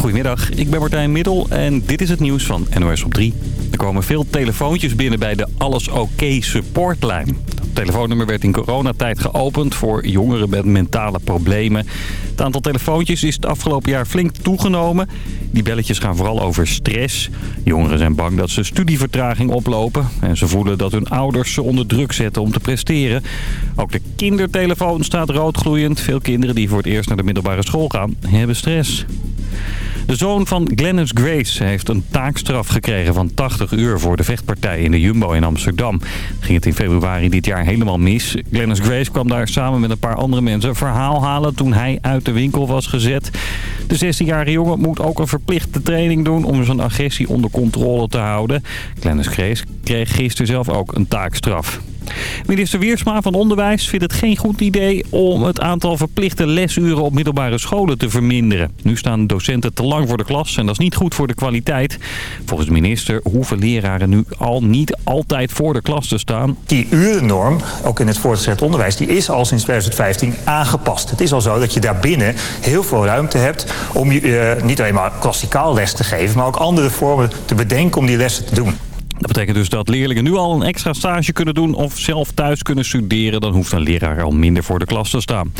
Goedemiddag, ik ben Martijn Middel en dit is het nieuws van NOS op 3. Er komen veel telefoontjes binnen bij de Alles Oké supportlijn. Het telefoonnummer werd in coronatijd geopend voor jongeren met mentale problemen. Het aantal telefoontjes is het afgelopen jaar flink toegenomen. Die belletjes gaan vooral over stress. Jongeren zijn bang dat ze studievertraging oplopen. En ze voelen dat hun ouders ze onder druk zetten om te presteren. Ook de kindertelefoon staat roodgloeiend. Veel kinderen die voor het eerst naar de middelbare school gaan, hebben stress. De zoon van Glennis Grace heeft een taakstraf gekregen van 80 uur voor de vechtpartij in de Jumbo in Amsterdam. Ging het in februari dit jaar helemaal mis. Glennis Grace kwam daar samen met een paar andere mensen verhaal halen toen hij uit de winkel was gezet. De 16-jarige jongen moet ook een verplichte training doen om zijn agressie onder controle te houden. Glennis Grace kreeg gisteren zelf ook een taakstraf. Minister Wiersma van Onderwijs vindt het geen goed idee om het aantal verplichte lesuren op middelbare scholen te verminderen. Nu staan docenten te lang voor de klas en dat is niet goed voor de kwaliteit. Volgens de minister hoeven leraren nu al niet altijd voor de klas te staan. Die urennorm, ook in het voortgezet onderwijs, die is al sinds 2015 aangepast. Het is al zo dat je daarbinnen heel veel ruimte hebt om je uh, niet alleen maar klassikaal les te geven, maar ook andere vormen te bedenken om die lessen te doen. Dat betekent dus dat leerlingen nu al een extra stage kunnen doen of zelf thuis kunnen studeren. Dan hoeft een leraar al minder voor de klas te staan.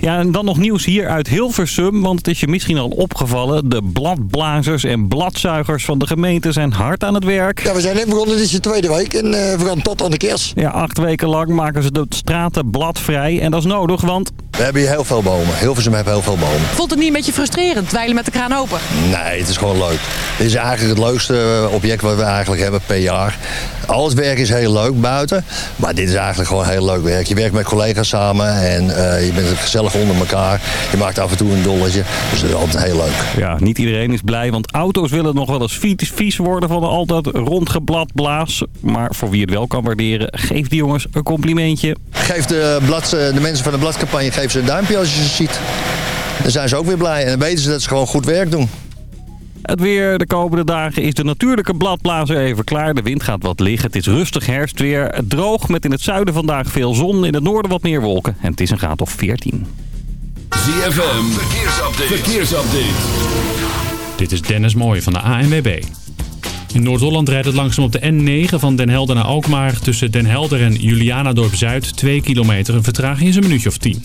Ja, en dan nog nieuws hier uit Hilversum, want het is je misschien al opgevallen. De bladblazers en bladzuigers van de gemeente zijn hard aan het werk. Ja, we zijn net begonnen, dit is de tweede week en uh, we gaan tot aan de kerst. Ja, acht weken lang maken ze de straten bladvrij en dat is nodig, want... We hebben hier heel veel bomen. Hilversum heeft heel veel bomen. Vond het niet een beetje frustrerend, dweilen met de kraan open? Nee, het is gewoon leuk. Dit is eigenlijk het leukste object wat we eigenlijk hebben per jaar. Al het werk is heel leuk buiten, maar dit is eigenlijk gewoon heel leuk werk. Je werkt met collega's samen en uh, je bent gezellig onder elkaar. Je maakt af en toe een dolletje, dus dat is altijd heel leuk. Ja, niet iedereen is blij, want auto's willen nog wel eens vies, vies worden van altijd rondgeblad blaas. Maar voor wie het wel kan waarderen, geef die jongens een complimentje. Geef de, blad, de mensen van de bladcampagne geef ze een duimpje als je ze ziet. Dan zijn ze ook weer blij en dan weten ze dat ze gewoon goed werk doen. Het weer de komende dagen is de natuurlijke bladblazer even klaar. De wind gaat wat liggen. Het is rustig herfstweer. Droog met in het zuiden vandaag veel zon. In het noorden wat meer wolken. En het is een graad of 14. ZFM, verkeersupdate. verkeersupdate. Dit is Dennis Mooij van de ANWB. In Noord-Holland rijdt het langzaam op de N9 van Den Helder naar Alkmaar... tussen Den Helder en Julianadorp-Zuid. 2 kilometer, een vertraging is een minuutje of 10.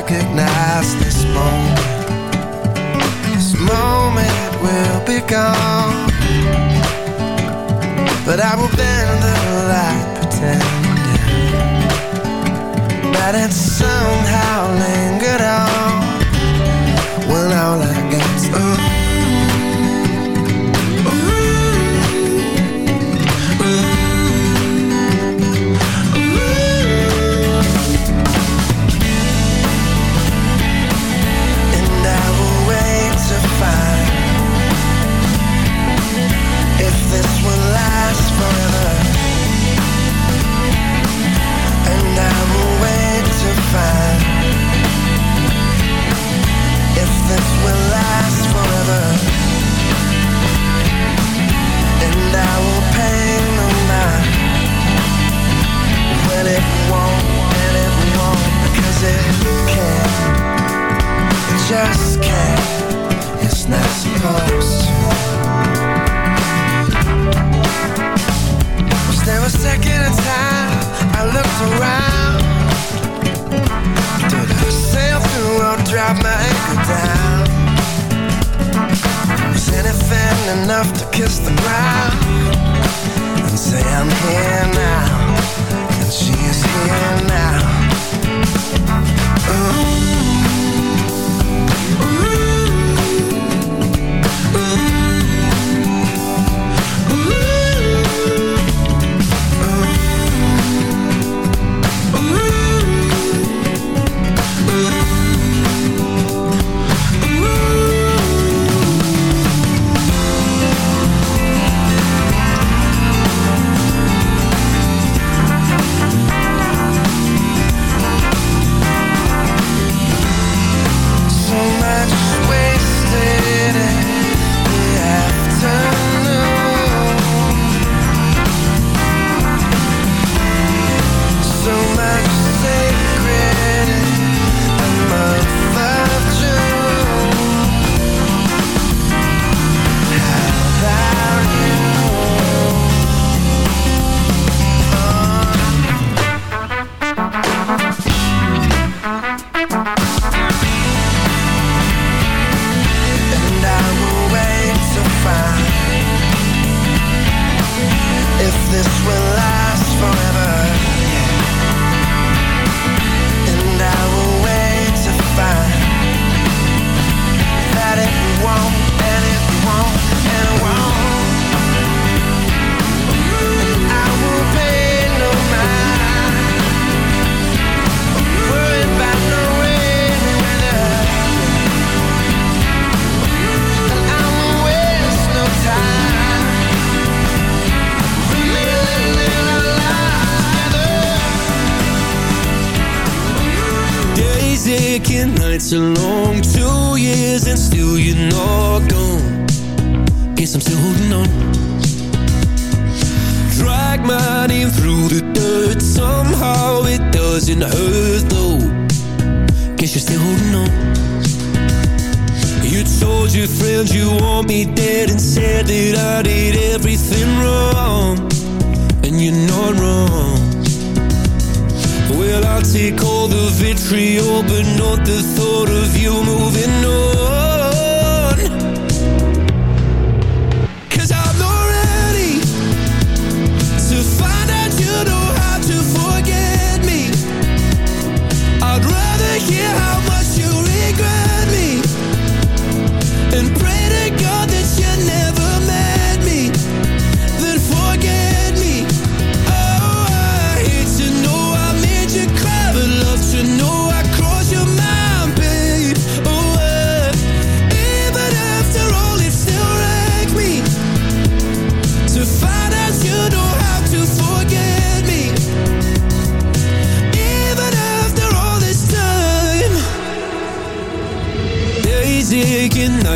recognize this moment. This moment will be gone. But I will bend the light pretending That it somehow lingered on. When all I got's ooh it won't, and it won't, cause it can't, it just can't, it's not supposed. Was there a second of time I looked around? Did I sail through or drop my anchor down? Was anything enough to kiss the ground and say I'm here now? looking now. Ooh. Ooh. Not the thought of you moving on.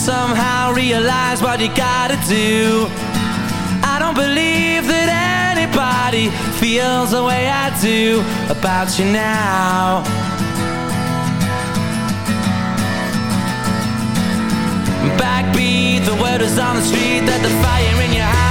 somehow realize what you gotta do. I don't believe that anybody feels the way I do about you now. Backbeat, the word is on the street that the fire in your house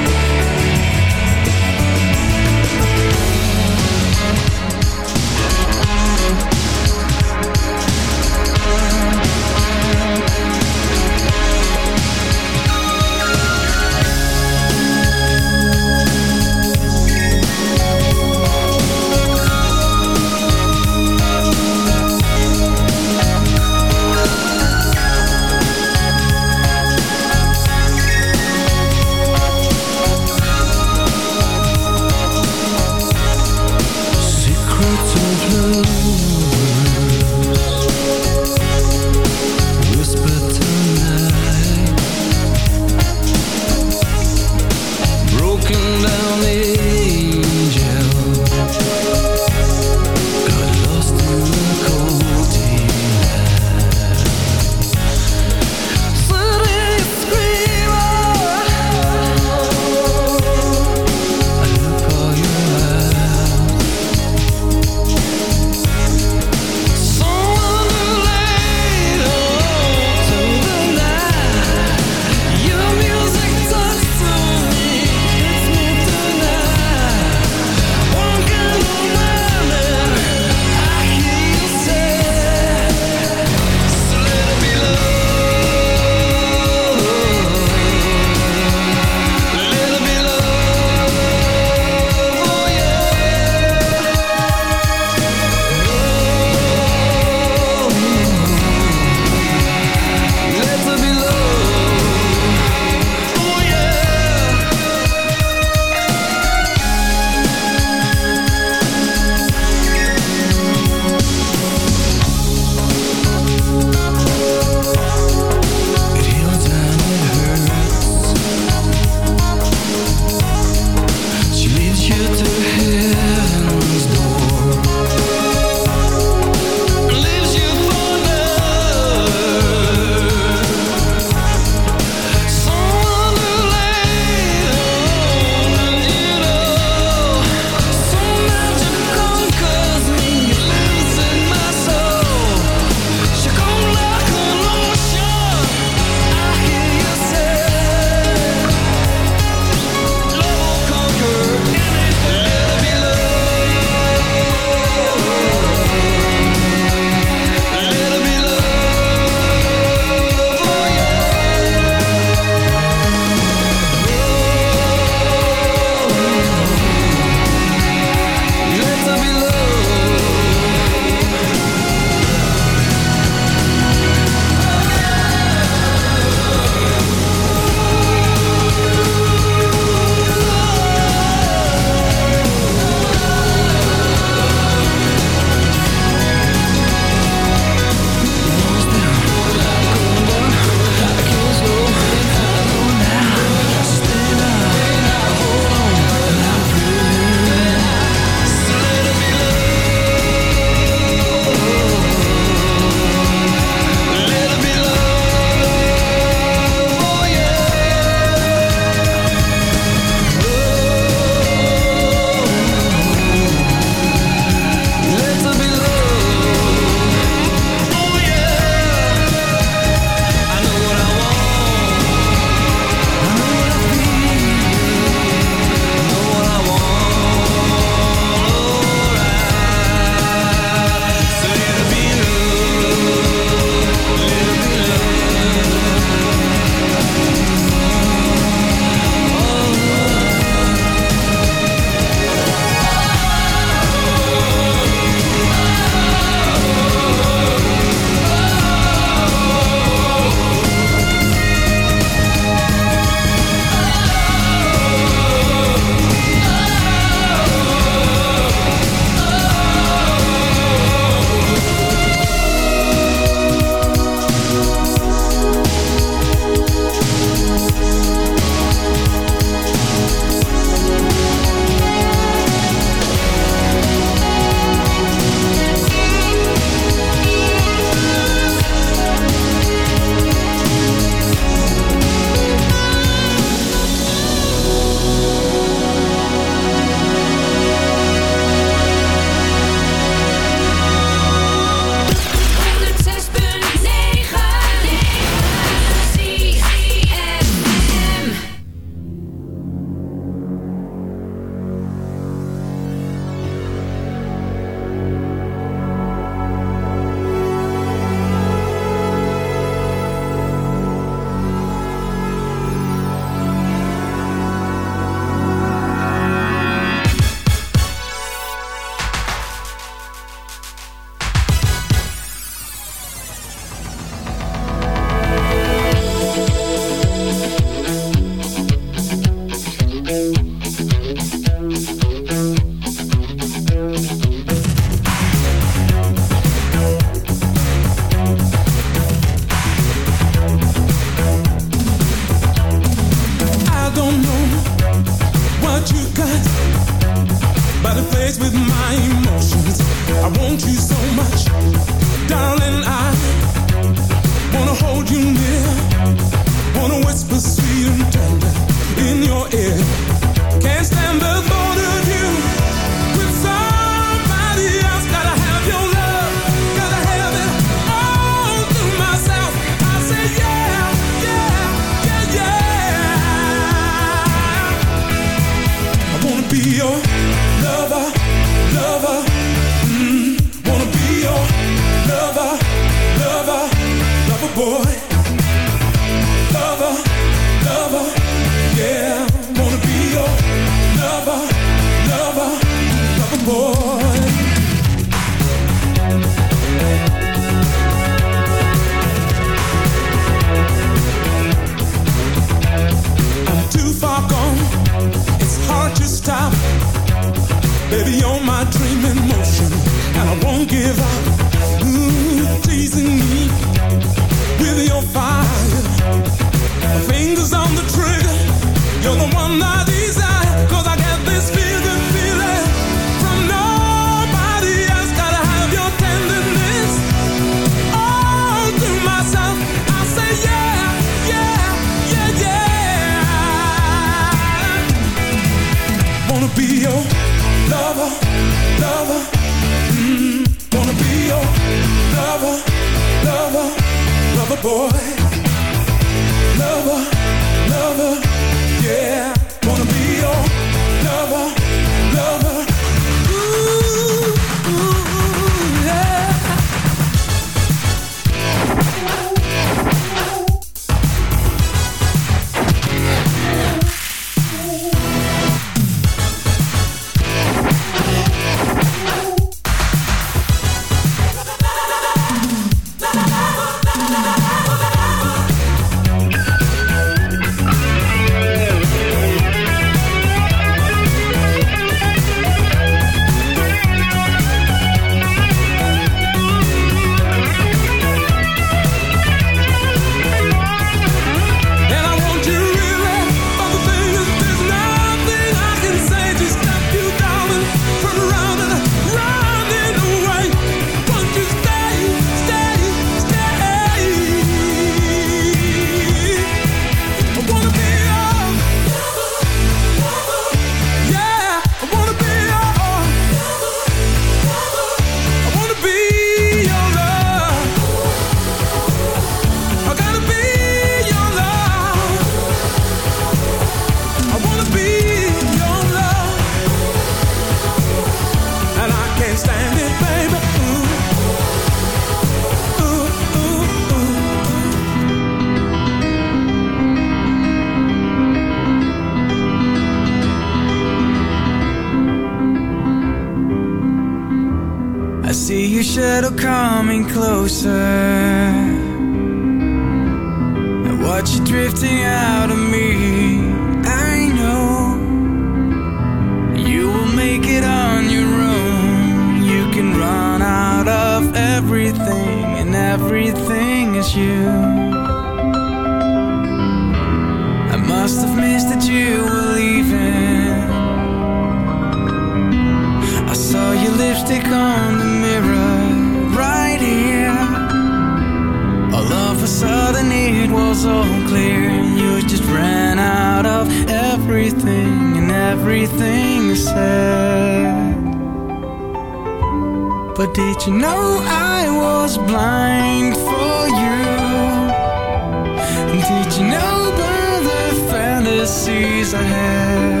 you know nobler the fantasies I had,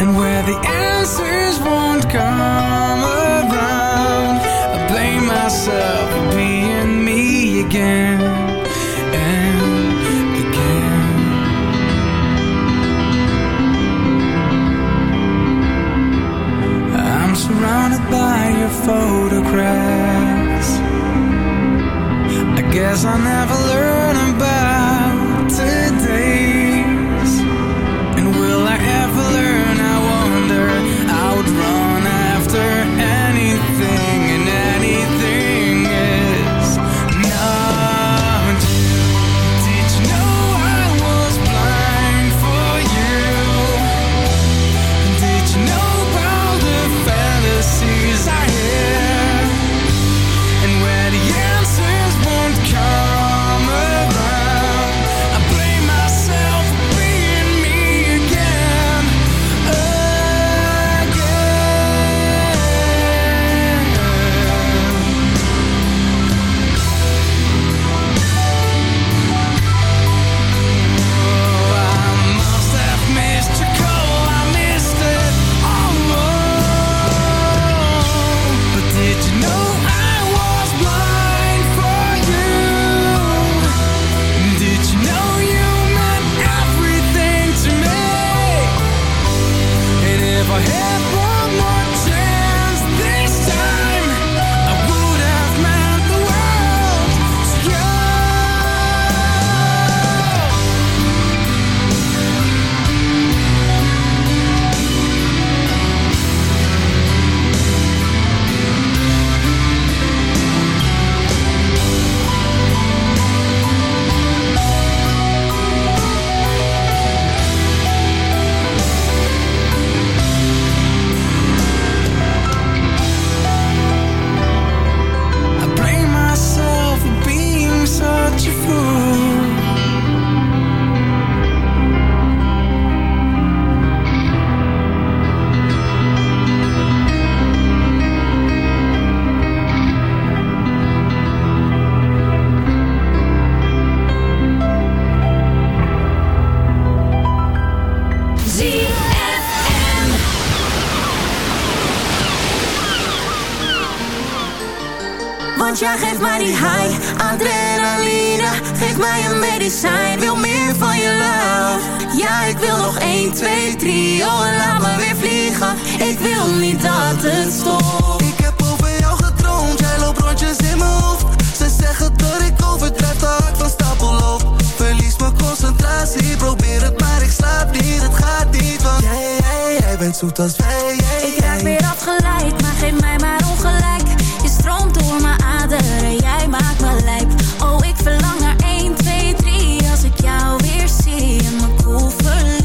and where the answers won't come around. I blame myself for being me again. and again. I'm Surrounded by your photographs I guess I never learned 1, 2, 3, oh en laat me weer vliegen. Ik wil niet dat het stopt. Ik heb over jou gedroomd, jij loopt rondjes in mijn hoofd. Ze zeggen dat ik overdrijf, te hard van stapel loop Verlies mijn concentratie, probeer het maar ik slaap niet. Het gaat niet, want jij, jij, jij bent zoet als wij jij, Ik raak weer afgeleid, maar geef mij maar ongelijk. Je stroomt door mijn aderen, jij maakt me lijp. Oh, ik verlang naar 1, 2, 3 Als ik jou weer zie en mijn koel Oh,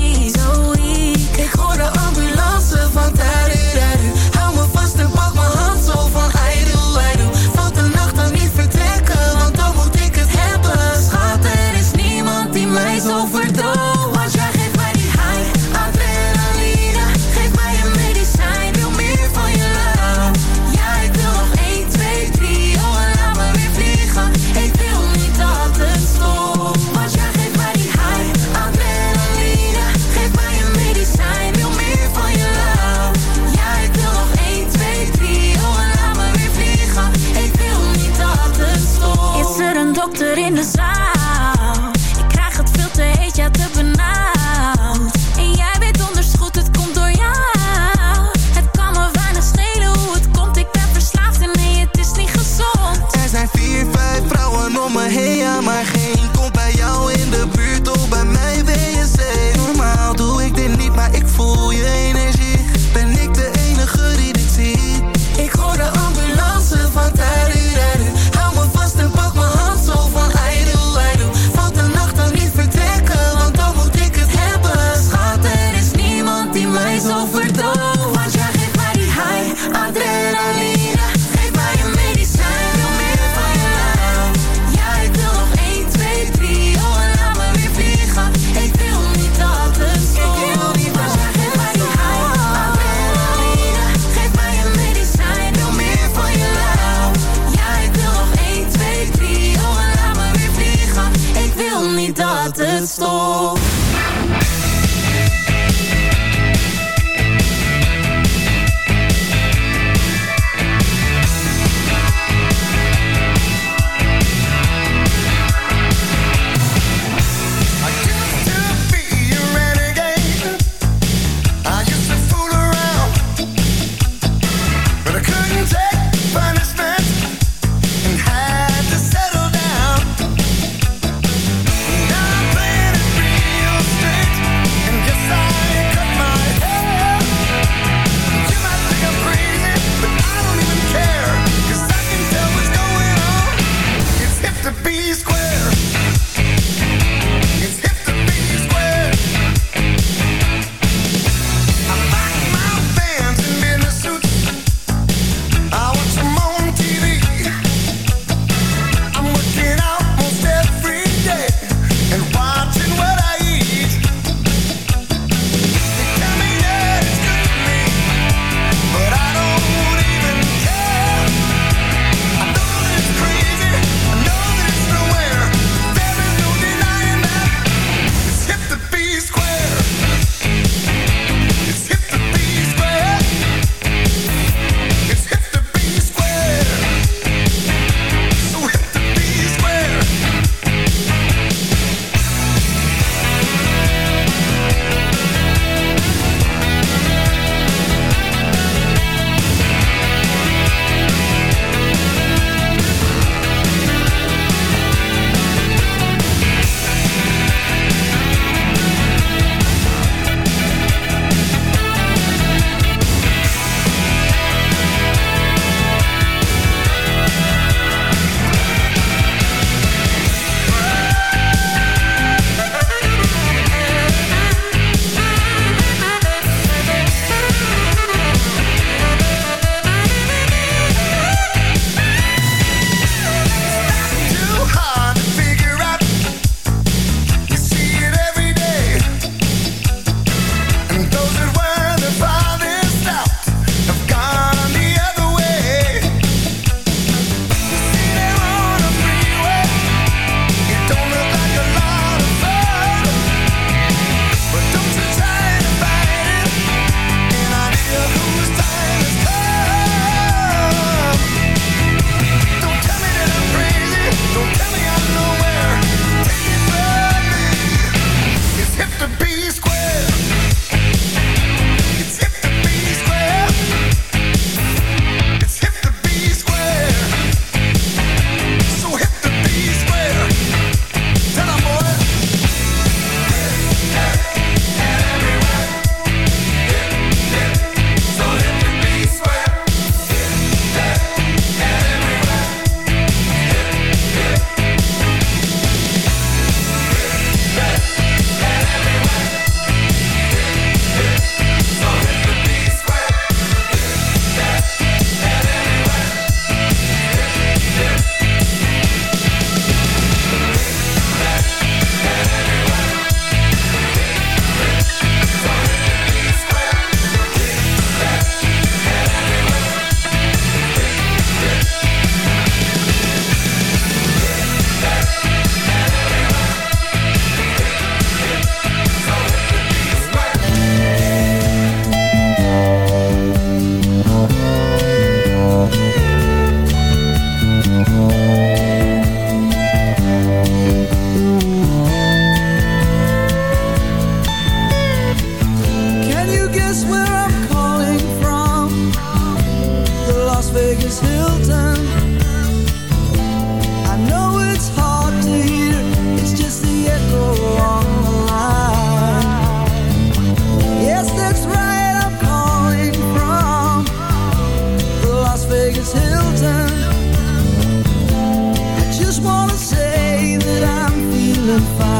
couldn't find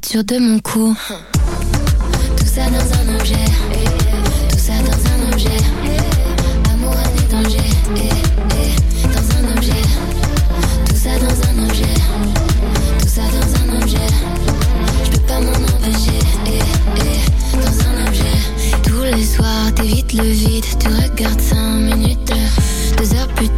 de mon cou. Tout ça dans un objet, tout ça dans un objet. Amour à des dangers, eh, dans un objet. Tout ça dans un objet, tout ça dans un objet. Je peux pas m'en empêcher, dans un objet. Tous les soirs, t'évites le vide, tu regardes 5 minutes, 2 heures plus tard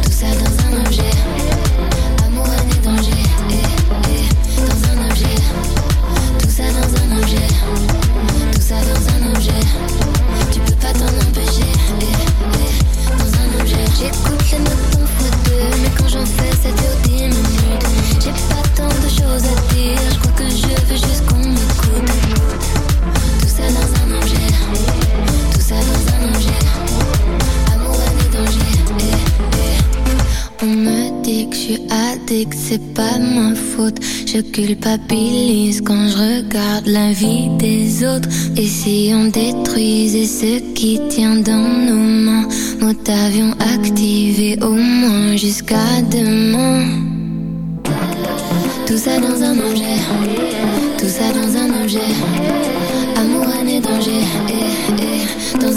c'est pas ma faute. Je culpabilise quand je regarde la vie des autres. Et si on détruisait ce qui tient dans nos mains, nous t'avions activé au moins jusqu'à demain. Tout ça dans un objet, tout ça dans un objet.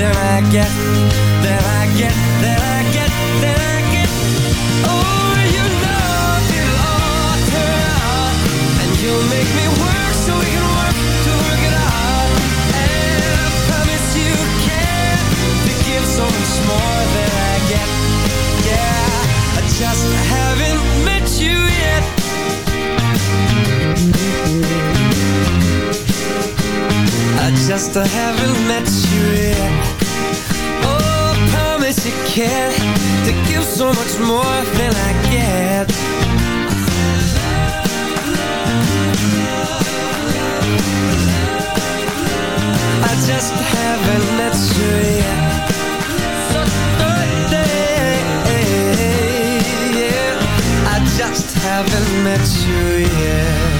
than I get Than I get, than I get, than I get. Oh, you know it'll all turn out And you'll make me work so we can work to work it out. And I promise you can To give so much more than I get. Yeah, I just haven't met you yet. I just haven't met you yet can To give so much more than I get. I just haven't met you yet. So yeah. I just haven't met you yet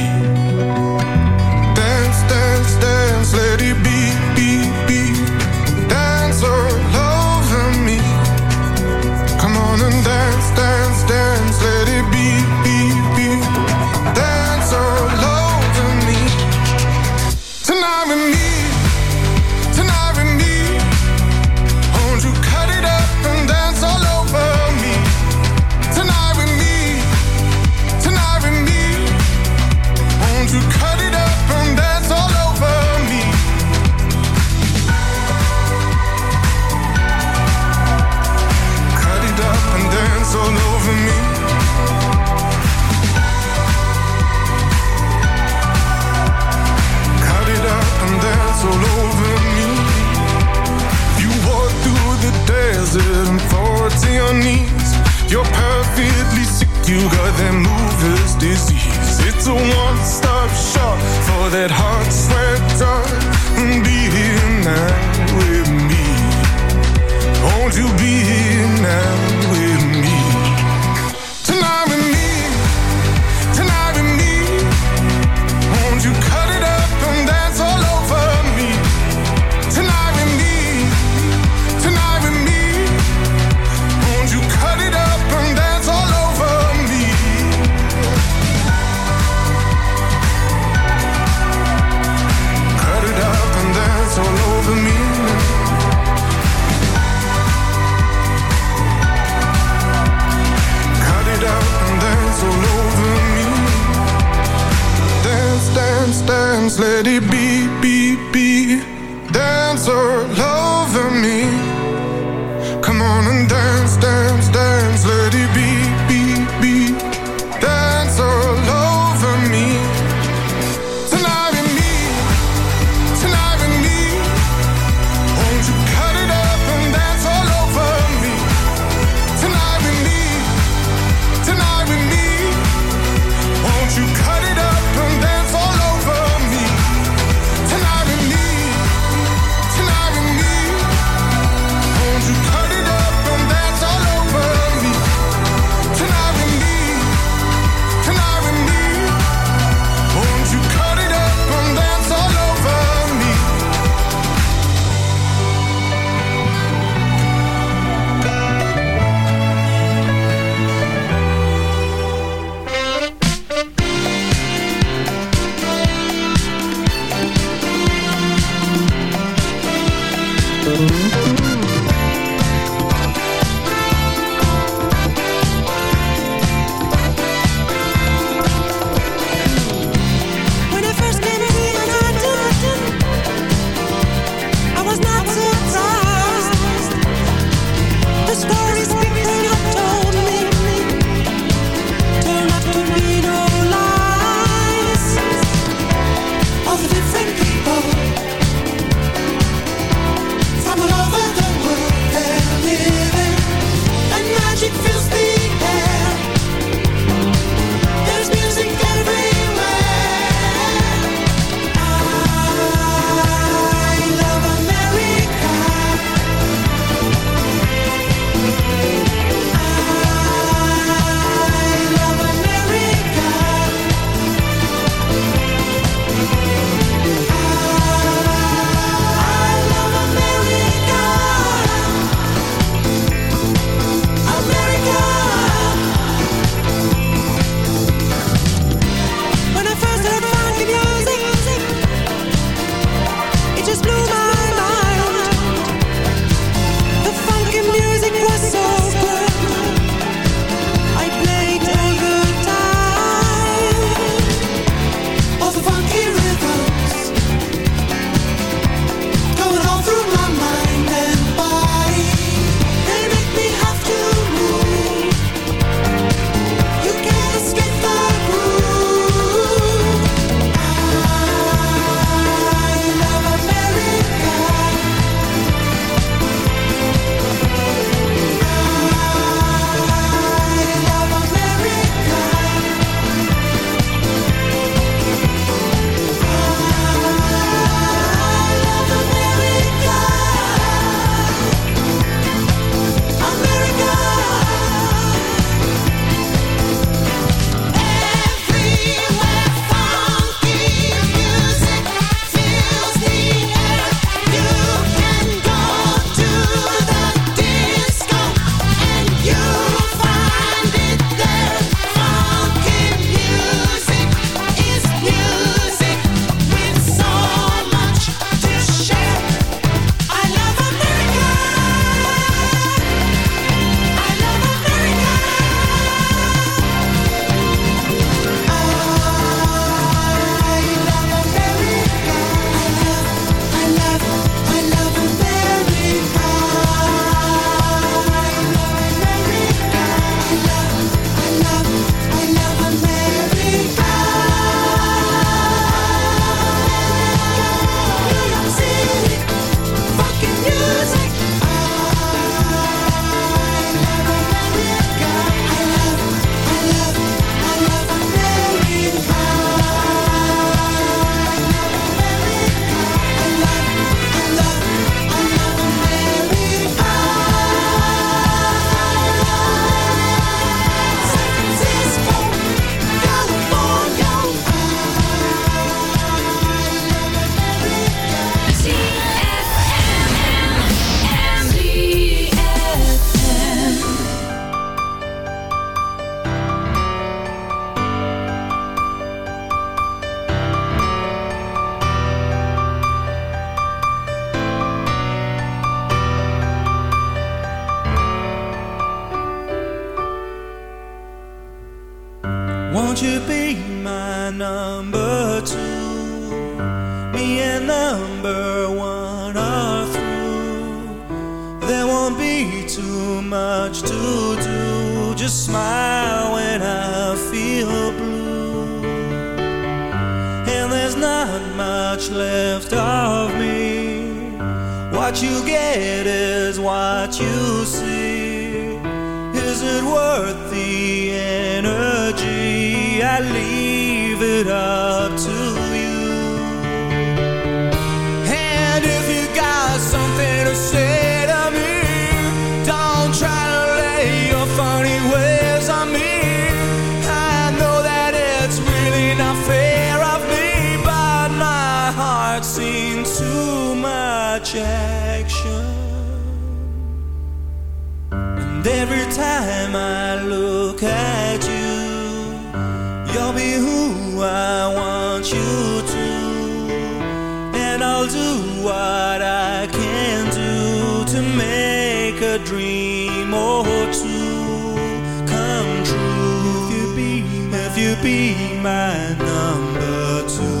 be my number two.